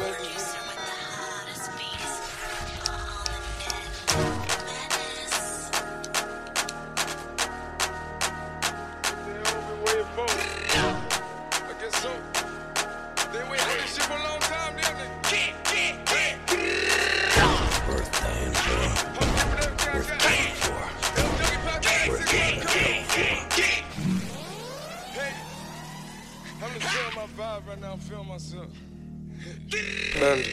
I'm feeling my vibe right now. I'm feeling myself. Panda.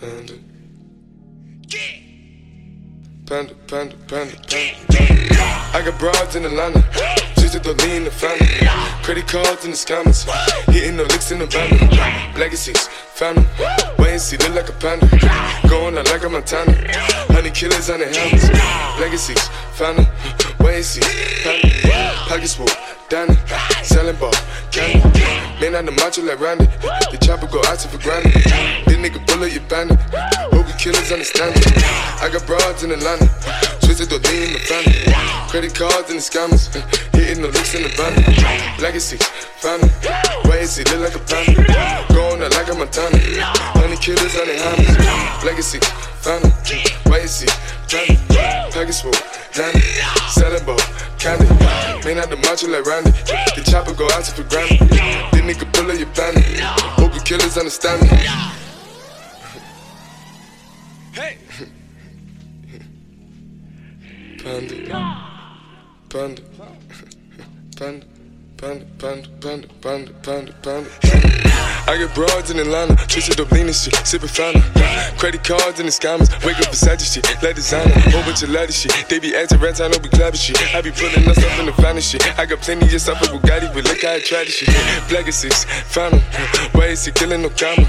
Panda. Panda, panda, panda, panda. I got broads in Atlanta. Just the lean the family. Credit cards in the scammers. Hitting the licks in the van. Legacies, family. Wait and see, look like a panda. Going out like a Montana. Honey killers on the helmets. Legacies, family. Wait and see. Pockets full, Danny. Selling ball, candy. Man on the macho like Randy. The chopper go out to for granted. This nigga bullet, you bandit. Hope you killers understand it. I got broads in Atlanta. Twisted the lean in the family. Credit cards and the scammers. Hitting the licks in the van. Legacy, family. And look like a panda. Going out like a Montana. Honey killers on the hammers. Legacy, Selling ball, candy. Man out the macho like Randy. The chopper go out to for granted. This nigga pull up your bandit. Hope you killers understand me. Hey. Panda. Panda. Panda, panda, panda, panda, panda, panda, panda. I get broads in Atlanta, twisted up lean and shit, sippin' fountain. Credit cards in the scammers, wake up beside your shit, like designer, whole bunch of lattice shit. They be acting rats, I know we clapping shit. I be pulling us up in the finest shit. I got plenty of stuff with Bugatti, but look how I try this shit. Black is why is he killing no comma?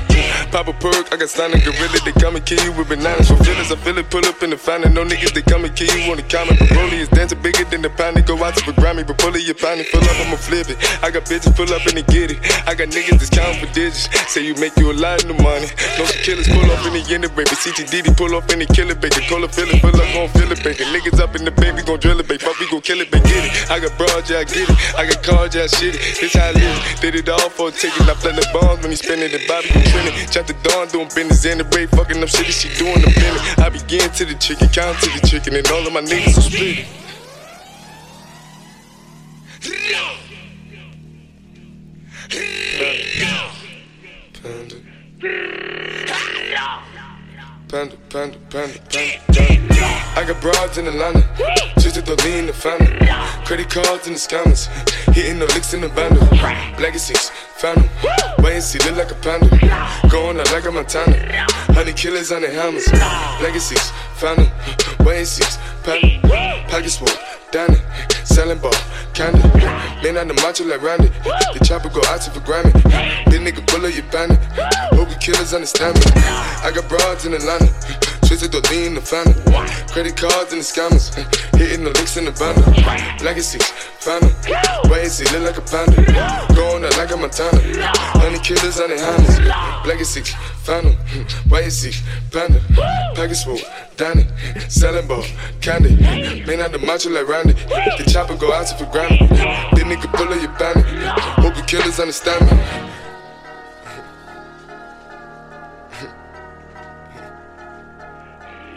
Pop a perk, I got stunning gorilla, they come and kill you with bananas. For feelings, I feel it, pull up in the fountain. No niggas, they come and kill you on the comment. Broly is dancing bigger than the pound, go out to the Grammy, but pull it, your pound, full up, I'ma flip it. I got bitches pull up and they get it. I got niggas that's counting for digits. Say you make you a lot of money. No killers pull up in the end of baby. CTDD pull up in the killer baby. Cola fill it, fill up, gon' fill it, baby. Niggas up in the baby, gon' drill it, baby. Fuck, we gon' kill it, baby. Get it. I got broad, yeah, I get it. I got cards, yeah, I shit it. This how I live. Did it all for a ticket. I play the bombs when he spinning the Bobby, you trending. Chop the dawn, doing business in the break. Fucking up shit, she doing the penny. I begin to the chicken, count to the chicken, and all of my niggas are split. Panda. Panda, panda, panda, panda, panda. I got broads in Atlanta, just to lean the family. Credit cards and the scammers, hitting the licks in the bundle. Legacies, family, wait and see, look like a panda. Going out like a Montana, honey killers on the hammers. Legacies, family, wait and see, panda. Pockets full, Danny, selling ball, candy. Man on the macho like Randy, the chopper go out to for Grammy. This nigga pull up your bandit, hope you killers understand me. I got broads in Atlanta, twisted the lean the family. Credit cards and the scammers, hitting the licks in the bundle. Legacy, family, see, look like a panda. Going out like a Montana, honey killers on the hammers. Legacy, family, see, panda. Package full, Danny, selling ball, candy. Man out the macho like Randy, the chopper go out to for Grammy. This nigga pull up your bandit, hope you killers understand me.